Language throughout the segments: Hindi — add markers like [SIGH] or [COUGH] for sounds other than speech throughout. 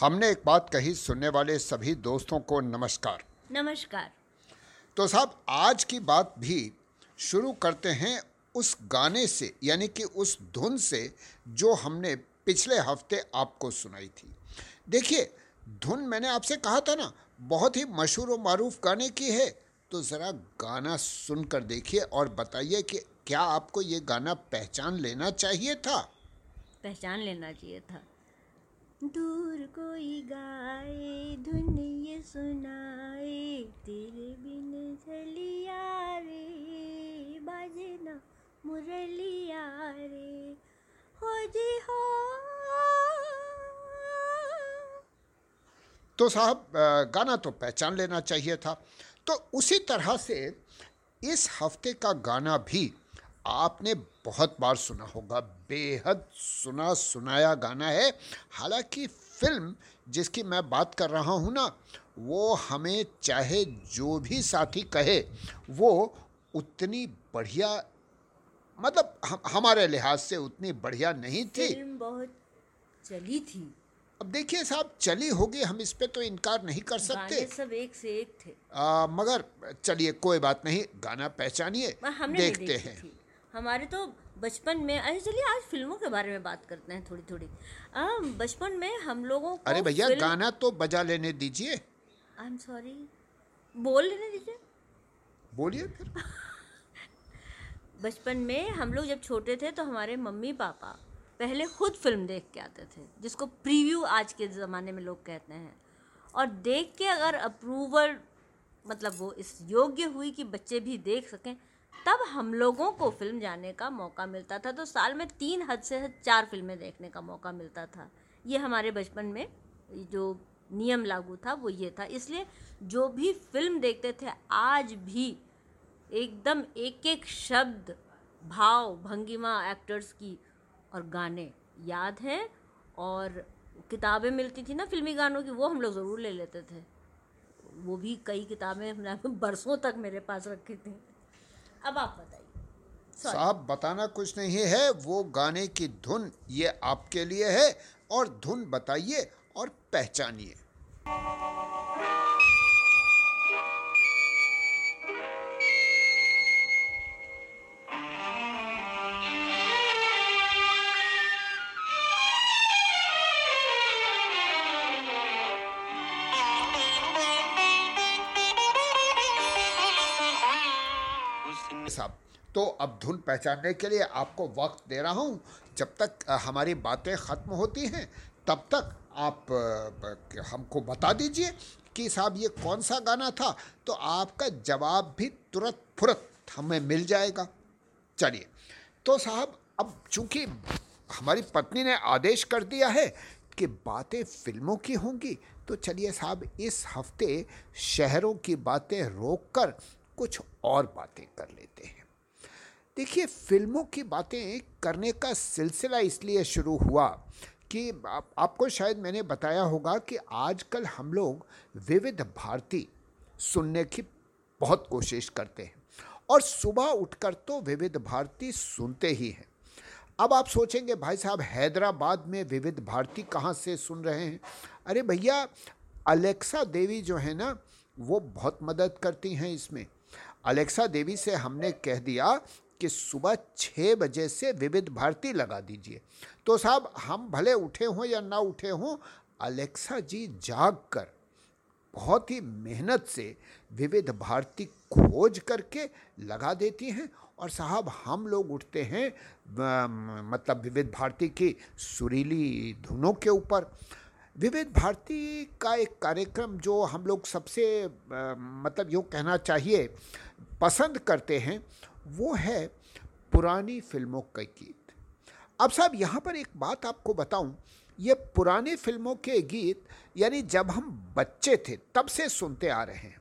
हमने एक बात कही सुनने वाले सभी दोस्तों को नमस्कार। नमस्कार। तो साहब आज की बात भी शुरू करते हैं उस गाने से यानी कि उस धुन से जो हमने पिछले हफ़्ते आपको सुनाई थी। देखिए धुन मैंने आपसे कहा था ना बहुत ही मशहूर और मारूफ गाने की है। तो ज़रा गाना सुनकर देखिए और बताइए कि क्या आपको ये गाना पहचान लेना चाहिए था? पहचान लेना चाहिए था। दूर कोई गाए धुन ये सुनाए, तेरे बिन चलिया रे बाजे ना मुरलिया रे। हो जी हो। तो साहब गाना तो पहचान लेना चाहिए था। तो उसी तरह से इस हफ़्ते का गाना भी आपने बहुत बार सुना होगा बेहद सुना सुनाया गाना है। हालाँकि फ़िल्म जिसकी मैं बात कर रहा हूँ ना वो हमें चाहे जो भी साथी कहे वो उतनी बढ़िया मतलब हम, हमारे लिहाज से उतनी बढ़िया नहीं थी। फ़िल्म बहुत चली थी। अब देखिए साहब चली होगी हम इस पे तो इनकार नहीं कर सकते। गाने सब एक से एक थे। आ, मगर चलिए कोई बात नहीं गाना पहचानिए नहीं देखते देखी हैं। थी। हमारे तो बचपन में अरे चलिए आज फ़िल्मों के बारे में बात करते हैं थोड़ी थोड़ी बचपन में हम लोगों को अरे भैया फिल्म- गाना तो बजा लेने दीजिए। आई एम सॉरी बोल लेने दीजिए। बोलिए फिर। बचपन में हम लोग जब छोटे थे तो हमारे मम्मी पापा पहले खुद फ़िल्म देख के आते थे जिसको प्रीव्यू आज के ज़माने में लोग कहते हैं। और देख के अगर अप्रूवल मतलब वो इस योग्य हुई कि बच्चे भी देख सकें तब हम लोगों को फ़िल्म जाने का मौका मिलता था। तो साल में तीन हद से हद चार फ़िल्में देखने का मौका मिलता था। ये हमारे बचपन में जो नियम लागू था, वो ये था। इसलिए जो भी फ़िल्म देखते थे, आज भी एकदम एक एक शब्द, भाव, भंगिमा एक्टर्स की और गाने याद हैं और किताबें मिलती थी ना फिल्मी गानों की, वो हम लोग ज़रूर ले लेते थे। वो भी कई किताबें हमने [LAUGHS] बरसों तक मेरे पास रखी थी। अब आप बताइए। साहब, बताना कुछ नहीं है, वो गाने की धुन ये आपके लिए है और धुन बताइए और पहचानिए। तो अब धुन पहचानने के लिए आपको वक्त दे रहा हूँ। जब तक हमारी बातें ख़त्म होती हैं, तब तक आप हमको बता दीजिए कि साहब ये कौन सा गाना था? तो आपका जवाब भी तुरंत फुरत हमें मिल जाएगा। चलिए तो साहब, अब चूँकि हमारी पत्नी ने आदेश कर दिया है कि बातें फ़िल्मों की होंगी तो चलिए साहब, इस हफ़्ते शहरों की बातें रोककर कुछ और बातें कर लेते हैं। देखिए फ़िल्मों की बातें करने का सिलसिला इसलिए शुरू हुआ कि आप, आपको शायद मैंने बताया होगा कि आजकल हम लोग विविध भारती सुनने की बहुत कोशिश करते हैं और सुबह उठकर तो विविध भारती सुनते ही हैं। अब आप सोचेंगे भाई साहब हैदराबाद में विविध भारती कहाँ से सुन रहे हैं? अरे भैया अलेक्सा देवी जो है ना वो बहुत मदद करती हैं इसमें। अलेक्सा देवी से हमने कह दिया कि सुबह छः बजे से विविध भारती लगा दीजिए। तो साहब, हम भले उठे हों या ना उठे हों, अलेक्सा जी जाग कर बहुत ही मेहनत से विविध भारती खोज करके लगा देती हैं और साहब, हम लोग उठते हैं मतलब विविध भारती की सुरीली धुनों के ऊपर। विविध भारती का एक कार्यक्रम जो हम लोग सबसे मतलब यूँ कहना चाहिए, पसंद करते हैं वो है पुरानी फ़िल्मों के गीत। अब साहब, यहाँ पर एक बात आपको बताऊँ, ये पुरानी फ़िल्मों के गीत, यानी जब हम बच्चे थे, तब से सुनते आ रहे हैं।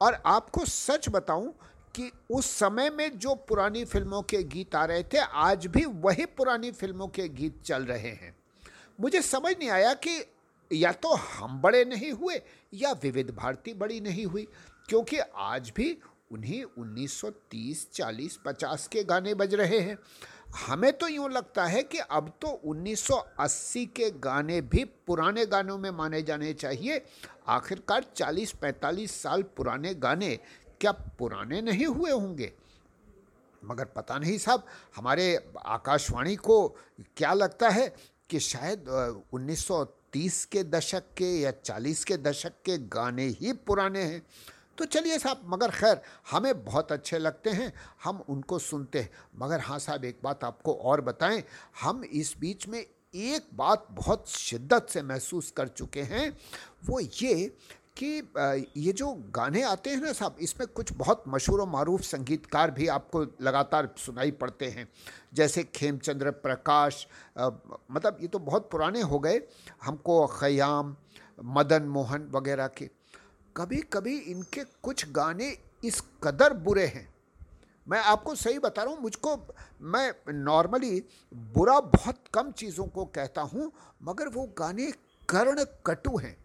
और आपको सच बताऊँ कि उस समय में जो पुरानी फ़िल्मों के गीत आ रहे थे, आज भी वही पुरानी फ़िल्मों के गीत चल रहे हैं। मुझे समझ नहीं आया कि या तो हम बड़े नहीं हुए या विविध भारती बड़ी नहीं हुई, क्योंकि आज भी उन्हीं 1930, 40, 50 के गाने बज रहे हैं। हमें तो यूँ लगता है कि अब तो 1980 के गाने भी पुराने गानों में माने जाने चाहिए। आखिरकार 40-45 साल पुराने गाने क्या पुराने नहीं हुए होंगे? मगर पता नहीं साहब हमारे आकाशवाणी को क्या लगता है कि शायद 1930 के दशक के या 40 के दशक के गाने ही पुराने हैं। तो चलिए साहब, मगर खैर, हमें बहुत अच्छे लगते हैं, हम उनको सुनते हैं। मगर हाँ साहब, एक बात आपको और बताएँ, हम इस बीच में एक बात बहुत शिद्दत से महसूस कर चुके हैं, वो ये कि ये जो गाने आते हैं ना साहब, इसमें कुछ बहुत मशहूर व मरूफ संगीतकार भी आपको लगातार सुनाई पड़ते हैं। जैसे खेमचंद्र प्रकाश मतलब ये तो बहुत पुराने हो गए, हमको ख़याम, मदन मोहन वगैरह के। कभी कभी इनके कुछ गाने इस कदर बुरे हैं। मैं आपको सही बता रहा हूँ, मुझको, मैं नॉर्मली बुरा बहुत कम चीज़ों को कहता हूँ, मगर वो गाने कर्ण कटु हैं।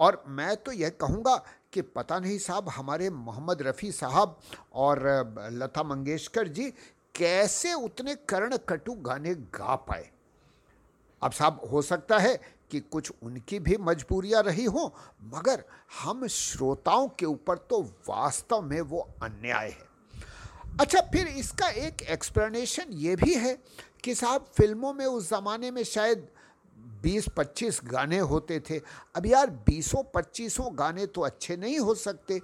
और मैं तो यह कहूँगा कि पता नहीं साहब, हमारे मोहम्मद रफ़ी साहब और लता मंगेशकर जी कैसे उतने कर्ण कटु गाने गा पाए। अब साहब, हो सकता है कि कुछ उनकी भी मजबूरियाँ रही हो, मगर हम श्रोताओं के ऊपर तो वास्तव में वो अन्याय है। अच्छा फिर इसका एक एक्सप्लेनेशन ये भी है कि साहब, फ़िल्मों में उस ज़माने में शायद 20-25 गाने होते थे। अब यार, बीसों पच्चीसों गाने तो अच्छे नहीं हो सकते।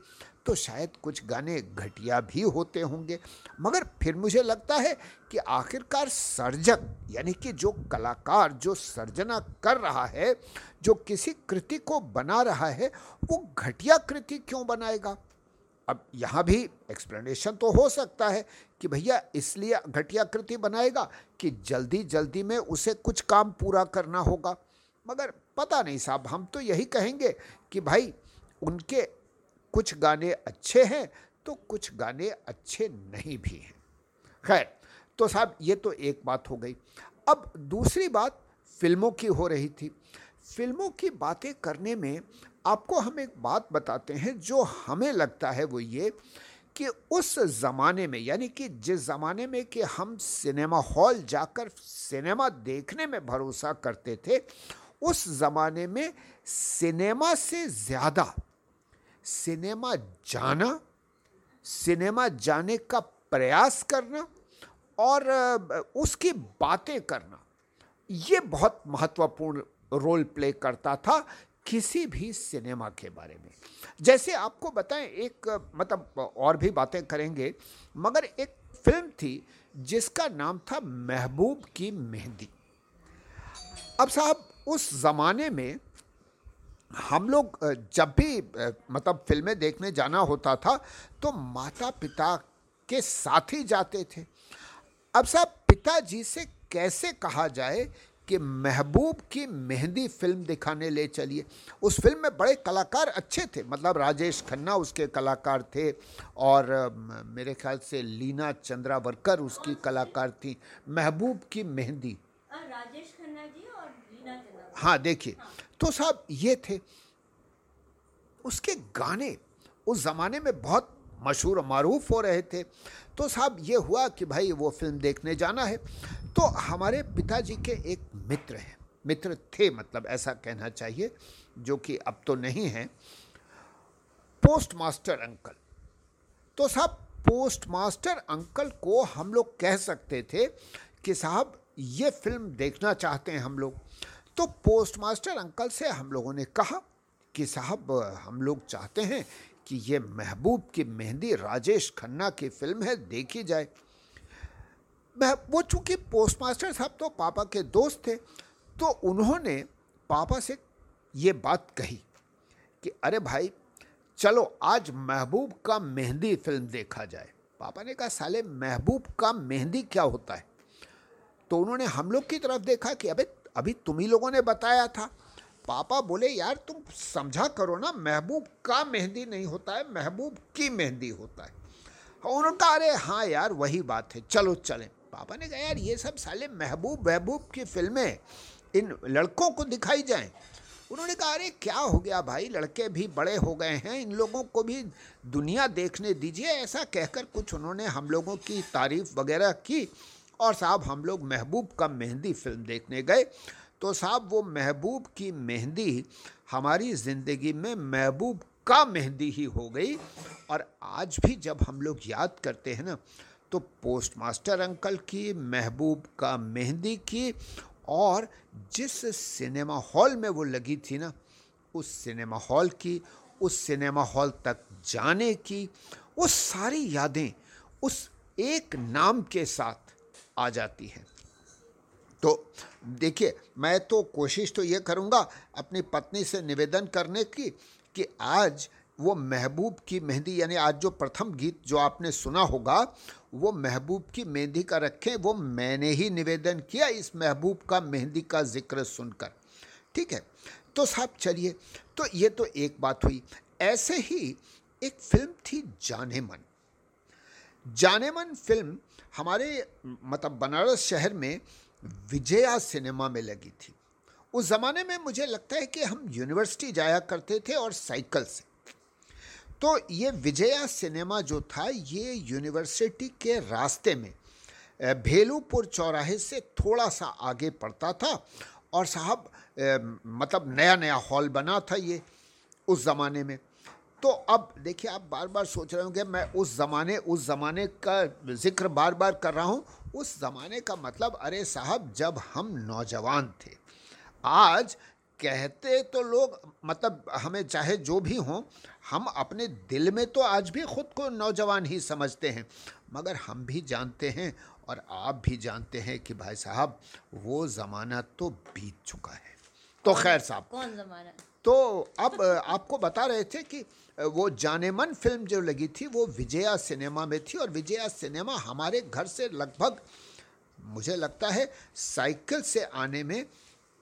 तो शायद कुछ गाने घटिया भी होते होंगे। मगर फिर मुझे लगता है कि आखिरकार सर्जक, यानी कि जो कलाकार, जो सर्जना कर रहा है, जो किसी कृति को बना रहा है, वो घटिया कृति क्यों बनाएगा? अब यहाँ भी एक्सप्लेनेशन तो हो सकता है कि भैया इसलिए घटिया कृति बनाएगा कि जल्दी जल्दी में उसे कुछ काम पूरा करना होगा। मगर पता नहीं साहब, हम तो यही कहेंगे कि भाई उनके कुछ गाने अच्छे हैं तो कुछ गाने अच्छे नहीं भी हैं। खैर तो साहब, ये तो एक बात हो गई। अब दूसरी बात फ़िल्मों की हो रही थी। फ़िल्मों की बातें करने में आपको हम एक बात बताते हैं, जो हमें लगता है वो ये कि उस ज़माने में, यानी कि जिस ज़माने में कि हम सिनेमा हॉल जाकर सिनेमा देखने में भरोसा करते थे, उस ज़माने में सिनेमा से ज़्यादा सिनेमा जाना, सिनेमा जाने का प्रयास करना और उसकी बातें करना, ये बहुत महत्वपूर्ण रोल प्ले करता था किसी भी सिनेमा के बारे में। जैसे आपको बताएँ, एक मतलब और भी बातें करेंगे, मगर एक फ़िल्म थी जिसका नाम था महबूब की मेहंदी। अब साहब, उस ज़माने में हम लोग जब भी मतलब फ़िल्में देखने जाना होता था तो माता पिता के साथ ही जाते थे। अब साहब, पिताजी से कैसे कहा जाए कि महबूब की मेहंदी फ़िल्म दिखाने ले चलिए? उस फ़िल्म में बड़े कलाकार अच्छे थे मतलब राजेश खन्ना उसके कलाकार थे और मेरे ख्याल से लीना चंद्रावरकर उसकी कलाकार थी। महबूब की मेहंदी। राजेश खन्ना जी हाँ देखिए। तो साहब, ये थे। उसके गाने उस ज़माने में बहुत मशहूर मरूफ हो रहे थे। तो साहब, ये हुआ कि भाई वो फ़िल्म देखने जाना है। तो हमारे पिताजी के एक मित्र हैं। मित्र थे मतलब ऐसा कहना चाहिए, जो कि अब तो नहीं है। Post master uncle. तो साहब पोस्ट मास्टर अंकल को हम लोग कह सकते थे कि साहब, ये फ़िल्म देखना चाहते हैं हम लोग। तो पोस्ट मास्टर अंकल से हम लोगों ने कहा कि साहब, हम लोग चाहते हैं कि ये महबूब की मेहंदी राजेश खन्ना की फ़िल्म है, देखी जाए। वो चूँकि पोस्ट मास्टर साहब तो पापा के दोस्त थे तो उन्होंने पापा से ये बात कही कि अरे भाई, चलो आज महबूब का मेहंदी फ़िल्म देखा जाए। पापा ने कहा, साले, महबूब का मेहंदी क्या होता है? तो उन्होंने हम लोग की तरफ़ देखा कि अबे अभी तुम ही लोगों ने बताया था। पापा बोले, यार, तुम समझा करो ना, महबूब का मेहंदी नहीं होता है, महबूब की मेहंदी होता है। उन्होंने कहा अरे हाँ यार, वही बात है, चलो चलें। पापा ने कहा, यार, ये सब साले महबूब महबूब की फ़िल्में, इन लड़कों को दिखाई जाएँ। उन्होंने कहा, अरे, क्या हो गया भाई? लड़के भी बड़े हो गए हैं, इन लोगों को भी दुनिया देखने दीजिए। ऐसा कहकर कुछ उन्होंने हम लोगों की तारीफ़ वगैरह की। और साहब हम लोग महबूब का मेहंदी फ़िल्म देखने गए। तो साहब वो महबूब की मेहंदी हमारी ज़िंदगी में महबूब का मेहंदी ही हो गई। और आज भी जब हम लोग याद करते हैं ना तो पोस्ट मास्टर अंकल की, महबूब का मेहंदी की और जिस सिनेमा हॉल में वो लगी थी ना, उस सिनेमा हॉल की, उस सिनेमा हॉल तक जाने की, वो सारी यादें उस एक नाम के साथ आ जाती है। तो देखिए, मैं तो कोशिश तो ये करूँगा अपनी पत्नी से निवेदन करने की कि आज वो महबूब की मेहंदी, यानी आज जो प्रथम गीत जो आपने सुना होगा, वो महबूब की मेहंदी का रखें। वो मैंने ही निवेदन किया इस महबूब का मेहंदी का ज़िक्र सुनकर। ठीक है? तो साहब चलिए तो ये तो एक बात हुई। ऐसे ही एक फ़िल्म थी जाने मन। जाने मन फ़िल्म हमारे मतलब बनारस शहर में विजया सिनेमा में लगी थी। उस ज़माने में मुझे लगता है कि हम यूनिवर्सिटी जाया करते थे और साइकिल से। तो ये विजया सिनेमा जो था, ये यूनिवर्सिटी के रास्ते में भेलूपुर चौराहे से थोड़ा सा आगे पड़ता था और साहब मतलब नया नया हॉल बना था ये उस ज़माने में। तो अब देखिए, आप बार बार सोच रहे होंगे, मैं उस ज़माने उस ज़माने का ज़िक्र बार बार कर रहा हूँ। उस ज़माने का मतलब अरे साहब, जब हम नौजवान थे। आज कहते तो लोग मतलब हमें चाहे जो भी हों, हम अपने दिल में तो आज भी खुद को नौजवान ही समझते हैं। मगर हम भी जानते हैं और आप भी जानते हैं कि भाई साहब, वो ज़माना तो बीत चुका है। तो खैर साहब। कौन ज़माना तो अब आपको बता रहे थे कि वो जाने मन फ़िल्म जो लगी थी वो विजया सिनेमा में थी और विजया सिनेमा हमारे घर से लगभग मुझे लगता है साइकिल से आने में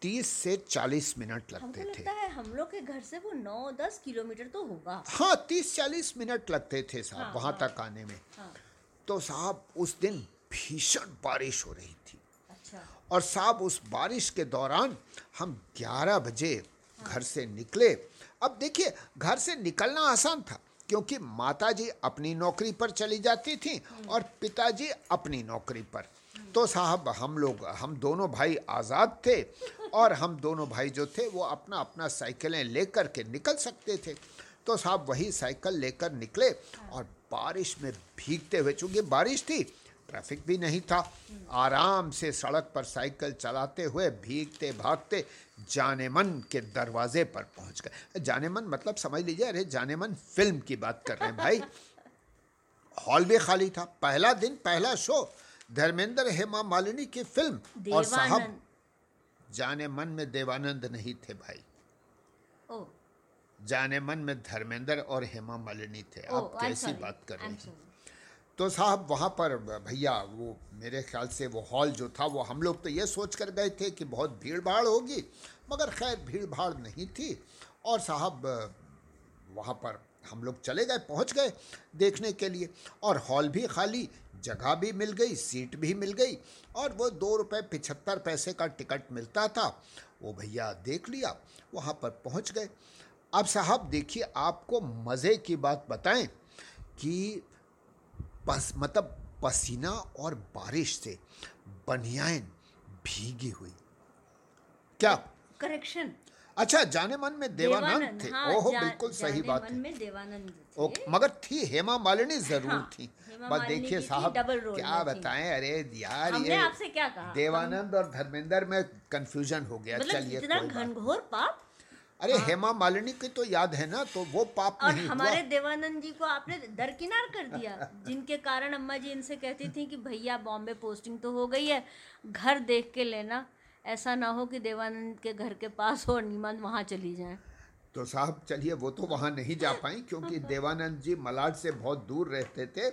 तीस से चालीस मिनट लगते थे। लगता है हम लोग के घर से वो नौ दस किलोमीटर तो होगा। हाँ तीस चालीस मिनट लगते थे साहब हाँ, वहाँ हाँ, तक आने में। हाँ, तो साहब उस दिन भीषण बारिश हो रही थी। अच्छा। और साहब उस बारिश के दौरान हम 11 बजे घर से निकले अब देखिए, घर से निकलना आसान था, क्योंकि माताजी अपनी नौकरी पर चली जाती थी। और पिताजी अपनी नौकरी पर तो साहब, हम लोग, हम दोनों भाई आज़ाद थे और हम दोनों भाई जो थे, वो अपना अपना साइकिलें लेकर के निकल सकते थे तो साहब, वही साइकिल लेकर निकले और बारिश में भीगते हुए, चूँकि बारिश थी, ट्रैफ़िक भी नहीं था, आराम से सड़क पर साइकिल चलाते हुए भीगते भागते जाने मन के दरवाजे पर पहुँच गए। जाने मन मतलब समझ लीजिए अरे जाने मन फ़िल्म की बात कर रहे हैं भाई। हॉल भी खाली था। पहला दिन पहला शो धर्मेंद्र हेमा मालिनी की फ़िल्म और साहब जाने मन में देवानंद नहीं थे भाई। ओ। जाने मन में धर्मेंद्र और हेमा मालिनी थे। आप कैसी बात कर रहे हैं? तो साहब, वहाँ पर भैया, वो मेरे ख्याल से वो हॉल जो था, वो हम लोग तो ये सोच कर गए थे कि बहुत भीड़ भाड़ होगी, मगर खैर भीड़ भाड़ नहीं थी। और साहब, वहाँ पर हम लोग चले गए, पहुँच गए देखने के लिए। और हॉल भी खाली, जगह भी मिल गई, सीट भी मिल गई, और वो दो रुपये पिछहत्तर पैसे का टिकट मिलता था। वो भैया देख लिया, वहाँ पर पहुँच गए। अब साहब, देखिए, आपको मज़े की बात बताएँ कि पस मतलब पसीना और बारिश से बनियान भीगी हुई। क्या? करेक्शन। अच्छा जाने मन में देवानंद थे। हाँ, ओहो बिल्कुल सही बात है। देवानंद ओके मगर थी हेमा मालिनी ज़रूर हाँ, थी। बस देखिए साहब क्या बताएँ? अरे यार ये आपसे क्या कहा? देवानंद और धर्मेंद्र में कंफ्यूजन हो गया। मतलब चलिए। घनघोर पाप अरे हाँ। हेमा मालिनी की तो याद है ना तो वो पाप और नहीं हमारे देवानंद जी को आपने दरकिनार कर दिया [LAUGHS] जिनके कारण अम्मा जी इनसे कहती थी कि भैया बॉम्बे पोस्टिंग तो हो गई है घर देख के लेना। ऐसा ना हो कि देवानंद के घर के पास हो और नीमंद वहाँ चली जाए। तो साहब चलिए वो तो वहाँ नहीं जा पाई क्योंकि [LAUGHS] देवानंद जी मलाड से बहुत दूर रहते थे।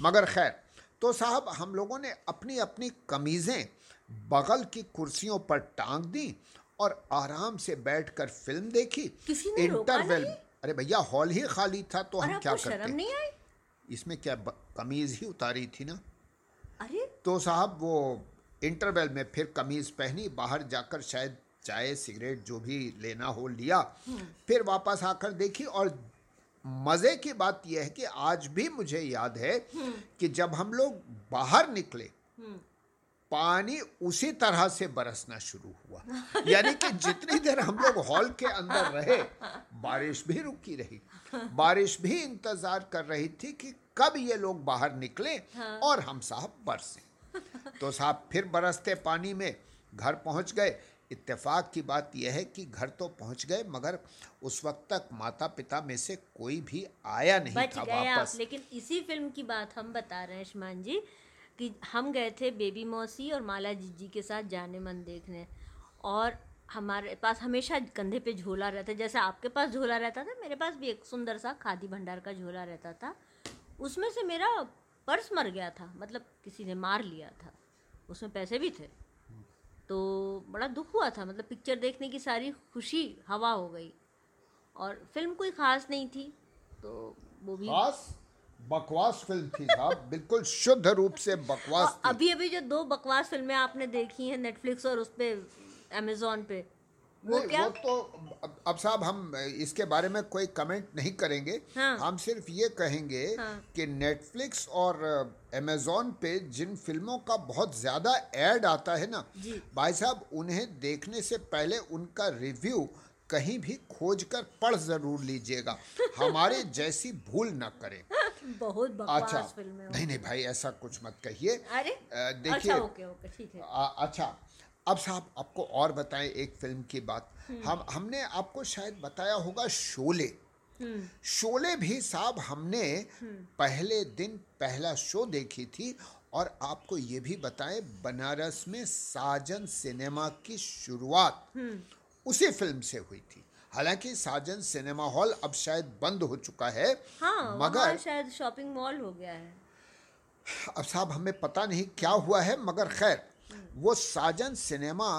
मगर खैर तो साहब हम लोगों ने अपनी अपनी कमीज़ें बगल की कुर्सियों पर टांग दी और आराम से बैठकर फ़िल्म देखी इंटरवेल? अरे भैया हॉल ही खाली था तो हम क्या करते? नहीं आई? इसमें क्या कमीज़ ही उतारी थी ना? अरे। तो साहब वो इंटरवेल में फिर कमीज पहनी बाहर जाकर शायद चाय सिगरेट जो भी लेना हो लिया। फिर वापस आकर देखी और मज़े की बात यह है कि आज भी मुझे याद है कि जब हम लोग बाहर निकले पानी उसी तरह से बरसना शुरू हुआ। यानी कि जितनी देर हम लोग हॉल के अंदर रहे बारिश भी रुकी रही। बारिश भी इंतज़ार कर रही थी कि कब ये लोग बाहर निकले और हम साहब बरसे। तो साहब फिर बरसते पानी में घर पहुँच गए। इत्तेफाक की बात यह है कि घर तो पहुँच गए मगर उस वक्त तक माता पिता में से कोई भी आया नहीं था वापस। लेकिन इसी फ़िल्म की बात हम बता रहे हैं शमान जी। कि हम गए थे बेबी मौसी और माला जीजी के साथ जाने मन देखने। और हमारे पास हमेशा कंधे पे झोला रहता, जैसे आपके पास झोला रहता था, मेरे पास भी एक सुंदर सा खादी भंडार का झोला रहता था। उसमें से मेरा पर्स मर गया था मतलब किसी ने मार लिया था। उसमें पैसे भी थे। तो बड़ा दुख हुआ था मतलब पिक्चर देखने की सारी खुशी हवा हो गई। और फ़िल्म कोई ख़ास नहीं थी तो वो भी खास? बकवास फ़िल्म थी साहब बिल्कुल शुद्ध रूप से बकवास थी अभी अभी जो दो बकवास फ़िल्में आपने देखी हैं नेटफ्लिक्स और उस पे अमेजोन पे वो क्या वो तो अब, अब साहब हम इसके बारे में कोई कमेंट नहीं करेंगे हाँ। हम सिर्फ़ ये कहेंगे हाँ। कि नेटफ्लिक्स और अमेजोन पे जिन फ़िल्मों का बहुत ज़्यादा ऐड आता है ना भाई साहब उन्हें देखने से पहले उनका रिव्यू कहीं भी खोज कर पढ़ ज़रूर लीजिएगा। हमारे [LAUGHS] जैसी भूल ना करें। बहुत अच्छा। बकवास फ़िल्में नहीं नहीं भाई ऐसा कुछ मत कहिए। अरे देखिए अच्छा ओके ओके ठीक है। आ, अच्छा अब साहब आपको और बताएँ एक फ़िल्म की बात। हम हमने आपको शायद बताया होगा शोले। शोले भी साहब हमने पहले दिन पहला शो देखी थी और आपको ये भी बताएँ बनारस में साजन सिनेमा की शुरुआत। उसी फ़िल्म से हुई थी। हालाँकि साजन सिनेमा हॉल अब शायद बंद हो चुका है हाँ मगर शायद शॉपिंग मॉल हो गया है। अब साहब हमें पता नहीं क्या हुआ है मगर खैर वो साजन सिनेमा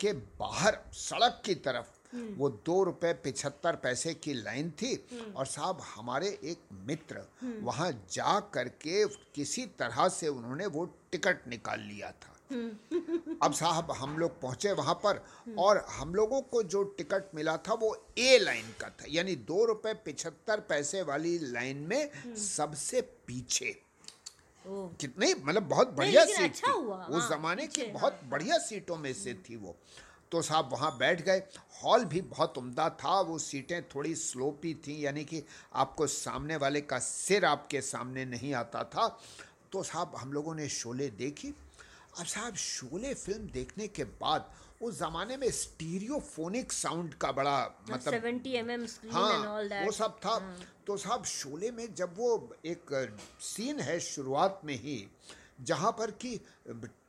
के बाहर सड़क की तरफ़ वो दो रुपए पिछहत्तर पैसे की लाइन थी और साहब हमारे एक मित्र वहाँ जा करके किसी तरह से उन्होंने वो टिकट निकाल लिया था। अब साहब हम लोग पहुँचे वहाँ पर और हम लोगों को जो टिकट मिला था वो ए लाइन का था यानी दो रुपए पिछहत्तर पैसे वाली लाइन में सबसे पीछे। कितने? मतलब बहुत बढ़िया सीट अच्छा थी। उस हाँ, जमाने की पीछे, बहुत बढ़िया सीटों में से थी वो। तो साहब वहाँ बैठ गए। हॉल भी बहुत उम्दा था वो सीटें थोड़ी स्लोपी थी यानी कि आपको सामने वाले का सिर आपके सामने नहीं आता था। तो साहब हम लोगों ने शोले देखी। अब साहब शोले फ़िल्म देखने के बाद उस जमाने में स्टीरियोफोनिक साउंड का बड़ा मतलब सेवेंटी एम एम स्क्रीन हाँ वो सब था हाँ. तो साहब शोले में जब वो एक सीन है शुरुआत में ही जहाँ पर कि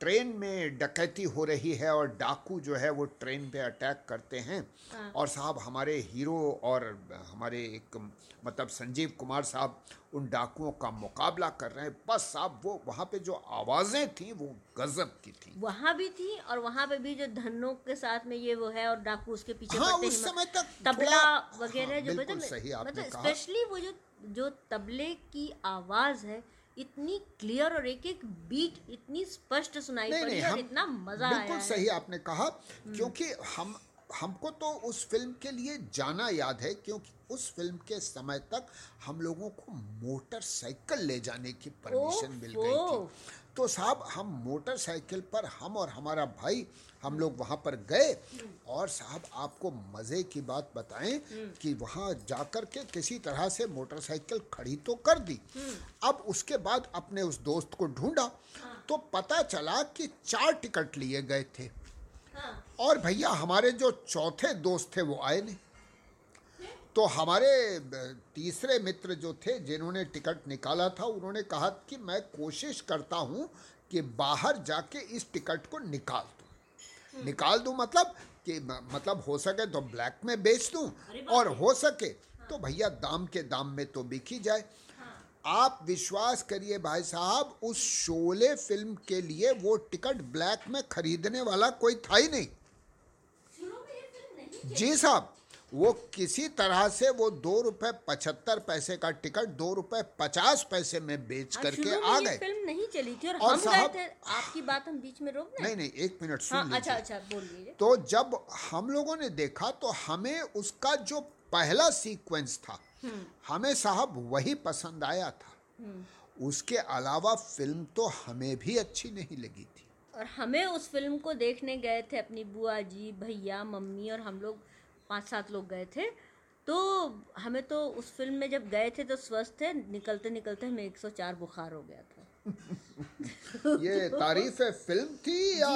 ट्रेन में डकैती हो रही है और डाकू जो है वो ट्रेन पे अटैक करते हैं। और साहब हमारे हीरो और हमारे एक मतलब संजीव कुमार साहब उन डाकुओं का मुकाबला कर रहे हैं। बस साहब वो वहाँ पे जो आवाज़ें थी वो गजब की थी। वहाँ भी थी और वहाँ पे भी जो धनों के साथ में ये वो है और डाकू उसके पीछे हाँ, उस समय तक तबला वगैरह हाँ, जो मतलब मतलब स्पेशली वो जो जो तबले की आवाज़ है इतनी क्लियर और एक एक बीट इतनी स्पष्ट सुनाई नहीं पड़ी नहीं और इतना मज़ा आया बिल्कुल सही आपने कहा क्योंकि हम हमको तो उस फ़िल्म के लिए जाना याद है क्योंकि उस फ़िल्म के समय तक हम लोगों को मोटरसाइकिल ले जाने की परमिशन मिल गई थी। तो साहब हम मोटरसाइकिल पर हम और हमारा भाई हम लोग वहाँ पर गए और साहब आपको मज़े की बात बताएँ कि वहाँ जाकर के किसी तरह से मोटरसाइकिल खड़ी तो कर दी। अब उसके बाद अपने उस दोस्त को ढूंढा तो पता चला कि चार टिकट लिए गए थे। हाँ। और भैया हमारे जो चौथे दोस्त थे वो आए नहीं। तो हमारे तीसरे मित्र जो थे जिन्होंने टिकट निकाला था उन्होंने कहा कि मैं कोशिश करता हूँ कि बाहर जाके इस टिकट को निकाल दूँ। निकाल दूँ मतलब कि मतलब हो सके तो ब्लैक में बेच दूँ और हो सके तो भैया दाम के दाम में तो बिकी जाए। आप विश्वास करिए भाई साहब उस शोले फ़िल्म के लिए वो टिकट ब्लैक में खरीदने वाला कोई था ही नहीं। जी साहब। वो किसी तरह से वो दो रुपए पचहत्तर पैसे का टिकट दो रुपए पचास पैसे में बेच हाँ, करके आ गए। फ़िल्म नहीं चली थी और, और हम गए साहब- थे आपकी बात हम बीच में रोक नहीं नहीं एक मिनट सुन हाँ अच्छा लीजिए। अच्छा बोल लीजिए तो जब हम लोगों ने देखा तो हमें उसका जो पहला सीक्वेंस था हमें साहब वही पसंद आया था। उसके अलावा फ़िल्म तो हमें भी अच्छी नहीं लगी थी। और हमें उस फ़िल्म को देखने गए थे अपनी बुआ जी भैया मम्मी और हम लोग। पाँच सात लोग गए थे। तो हमें तो उस फ़िल्म में जब गए थे तो स्वस्थ थे निकलते निकलते हमें 104 बुखार हो गया था। [LAUGHS] ये तारीफ़ है फ़िल्म थी या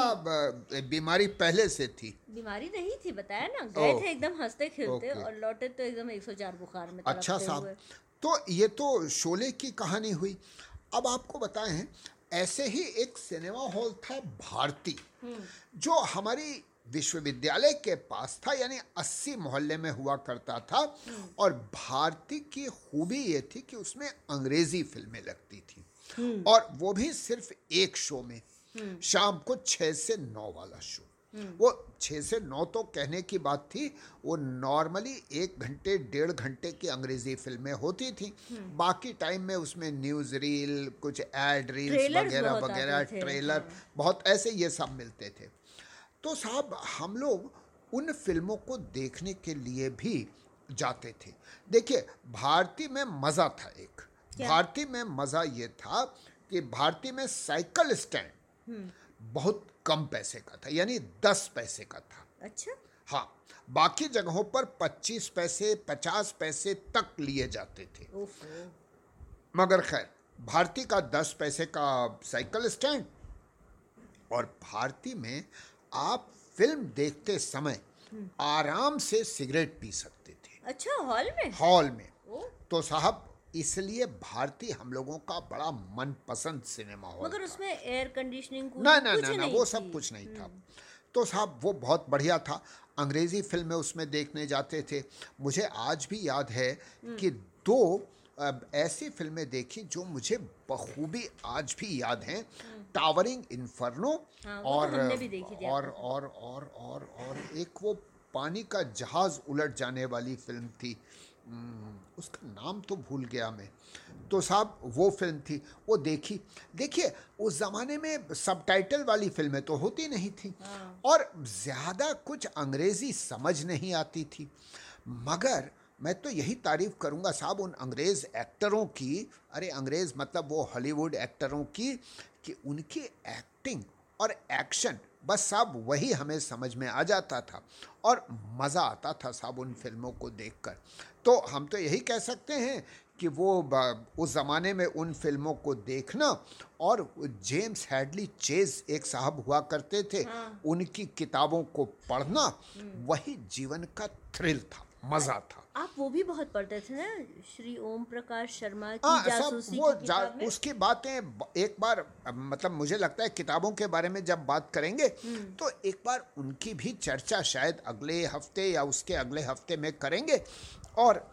बीमारी पहले से थी? बीमारी नहीं थी बताया ना। गए थे एकदम हँसते खेलते और लौटे तो एकदम 104 बुखार में अच्छा साहब तो ये तो शोले की कहानी हुई। अब आपको बताएँ ऐसे ही एक सिनेमा हॉल था भारती जो हमारी विश्वविद्यालय के पास था यानी अस्सी मोहल्ले में हुआ करता था। और भारती की खूबी ये थी कि उसमें अंग्रेज़ी फ़िल्में लगती थी। और वो भी सिर्फ़ एक शो में। शाम को छः से नौ वाला शो। वो छः से नौ तो कहने की बात थी वो नॉर्मली एक घंटे डेढ़ घंटे की अंग्रेज़ी फ़िल्में होती थी। बाकी टाइम में उसमें न्यूज़ रील कुछ एड रील्स वगैरह वगैरह ट्रेलर हाँ। बहुत ऐसे ये सब मिलते थे। तो साहब हम लोग उन फ़िल्मों को देखने के लिए भी जाते थे। देखिए भारती में मज़ा था एक। भारती में मज़ा ये था कि भारती में साइकिल स्टैंड बहुत कम पैसे का था यानी दस पैसे का था। अच्छा। हाँ बाकी जगहों पर पच्चीस पैसे पचास पैसे तक लिए जाते थे। मगर खैर भारती का दस पैसे का साइकिल स्टैंड और भारती में आप फ़िल्म देखते समय आराम से सिगरेट पी सकते थे। अच्छा हॉल में? हॉल में। ओ। तो साहब इसलिए भारती हम लोगों का बड़ा मनपसंद सिनेमा हॉल मगर उसमें एयर कंडीशनिंग ना ना ना ना वो सब कुछ नहीं था। तो साहब वो बहुत बढ़िया था। अंग्रेज़ी फ़िल्में उसमें देखने जाते थे। मुझे आज भी याद है कि दो ऐसी फ़िल्में देखी जो मुझे बखूबी आज भी याद हैं। टावरिंग इन्फर्नो हाँ, तो और और और और और और एक वो पानी का जहाज़ उलट जाने वाली फ़िल्म थी। उसका नाम तो भूल गया मैं। तो साहब वो फ़िल्म थी वो देखी। देखिए उस ज़माने में सबटाइटल वाली फ़िल्में तो होती नहीं थी और ज़्यादा कुछ अंग्रेज़ी समझ नहीं आती थी। मगर मैं तो यही तारीफ़ करूँगा साहब उन अंग्रेज़ एक्टरों की। अरे अंग्रेज़ मतलब वो हॉलीवुड एक्टरों की कि उनकी एक्टिंग और एक्शन बस साहब वही हमें समझ में आ जाता था और मज़ा आता था साहब उन फ़िल्मों को देखकर। तो हम तो यही कह सकते हैं कि वो उस ज़माने में उन फ़िल्मों को देखना और जेम्स हैडली चेज एक साहब हुआ करते थे हाँ। उनकी किताबों को पढ़ना वही जीवन का थ्रिल था। मज़ा था। आप वो भी बहुत पढ़ते थे ना? श्री ओम प्रकाश शर्मा की हाँ सब जासूसी वो की जा, में? उसकी बातें एक बार मतलब मुझे लगता है किताबों के बारे में जब बात करेंगे तो एक बार उनकी भी चर्चा शायद अगले हफ़्ते या उसके अगले हफ़्ते में करेंगे और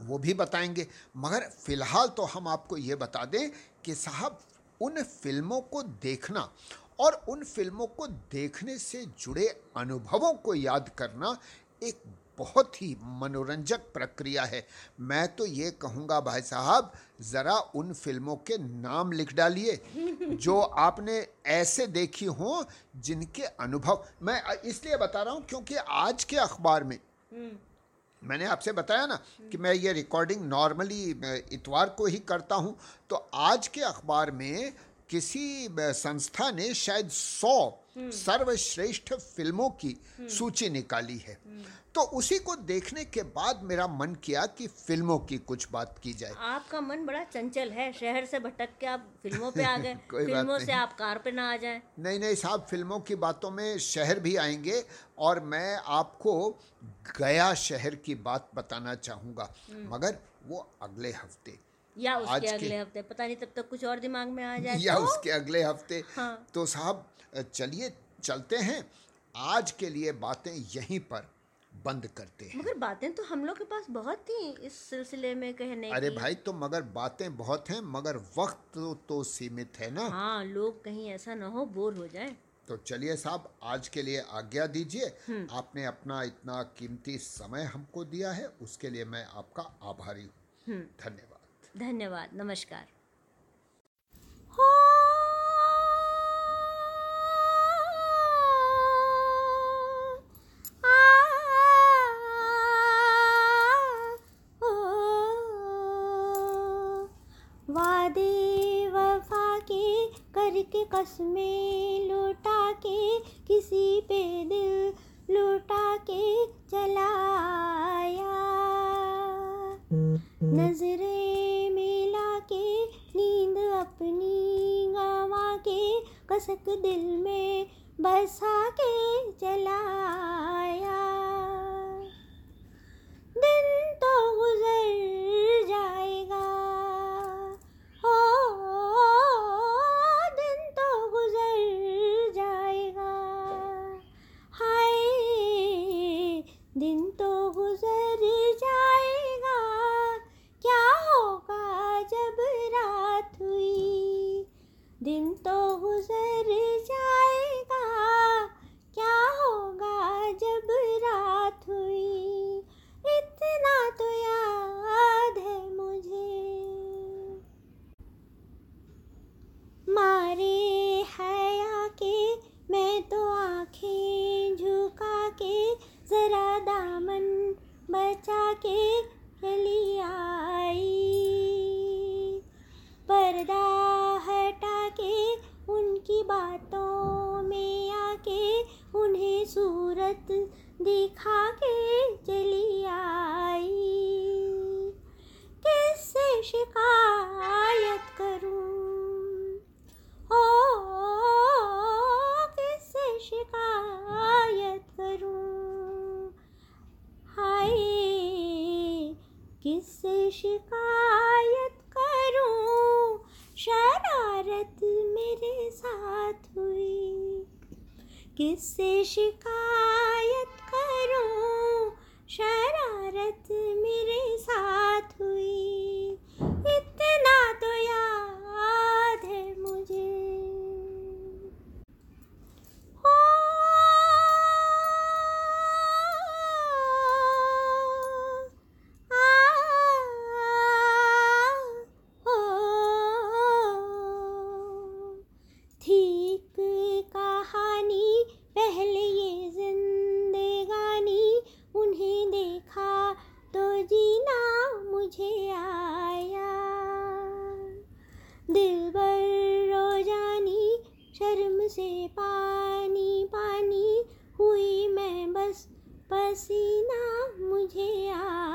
वो भी बताएँगे। मगर फ़िलहाल तो हम आपको ये बता दें कि साहब उन फ़िल्मों को देखना और उन फ़िल्मों को देखने से जुड़े अनुभवों को याद करना एक बहुत ही मनोरंजक प्रक्रिया है। मैं तो ये कहूँगा भाई साहब ज़रा उन फ़िल्मों के नाम लिख डालिए जो आपने ऐसे देखी हो जिनके अनुभव मैं इसलिए बता रहा हूँ क्योंकि आज के अखबार में मैंने आपसे बताया ना कि मैं ये रिकॉर्डिंग नॉर्मली इतवार को ही करता हूँ। तो आज के अखबार में किसी संस्था ने शायद सौ सर्वश्रेष्ठ फ़िल्मों की सूची निकाली है। तो उसी को देखने के बाद मेरा मन किया कि फ़िल्मों की कुछ बात की जाए। आपका मन बड़ा चंचल है शहर से भटक के आप फ़िल्मों पे आ [LAUGHS] गए। फ़िल्मों से आप कार पे ना आ जाए। नहीं नहीं साहब फ़िल्मों की बातों में शहर भी आएँगे और मैं आपको गया शहर की बात बताना चाहूँगा। हम्म। मगर वो अगले हफ़्ते। या उसके अगले हफ़्ते पता नहीं तब तक कुछ और दिमाग में आ जाए या तो? उसके अगले हफ़्ते। हाँ। तो साहब चलिए चलते हैं। आज के लिए बातें यहीं पर बंद करते हैं। मगर बातें तो हम लोग के पास बहुत थी इस सिलसिले में कहने अरे भाई तो मगर बातें बहुत हैं मगर वक्त तो, तो सीमित है ना। हाँ लोग कहीं ऐसा ना हो बोर हो जाए। तो चलिए साहब आज के लिए आज्ञा दीजिए। हम्म। आपने अपना इतना कीमती समय हमको दिया है उसके लिए मैं आपका आभारी हूँ। हम्म। धन्यवाद। धन्यवाद नमस्कार। करके कसमें कसक दिल में बसा शिकायत करूँ। हो किससे शिकायत करूँ? हाय किससे शिकायत करूँ? शरारत मेरे साथ हुई। किससे शिकायत मुझे आया। दिल भर रोजानी शर्म से पानी पानी हुई मैं बस। पसीना मुझे आया